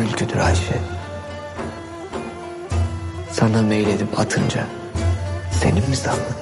ülküdür Ayşe. Sana meyledip atınca senin mi sandın?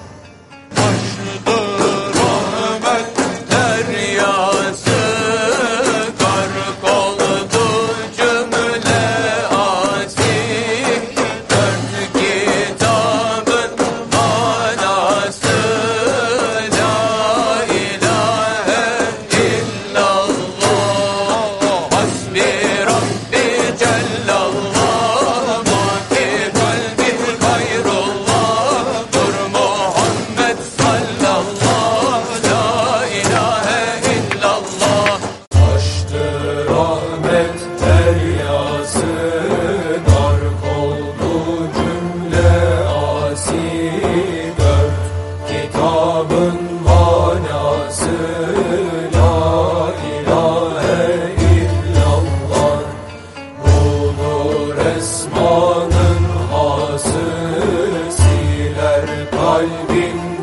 Esmanın hasını siler kalbim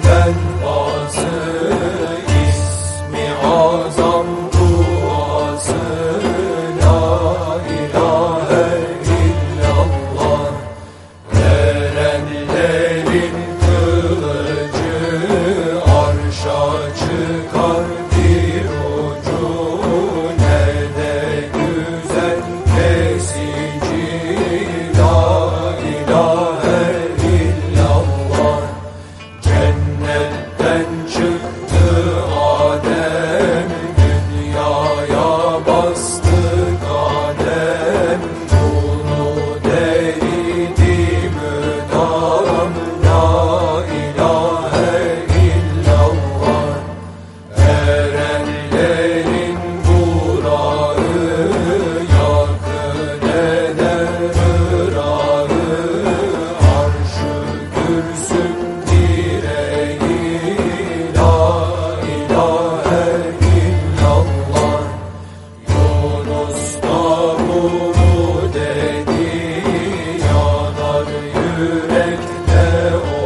Mustafa'mı dedi yanar yürekte o.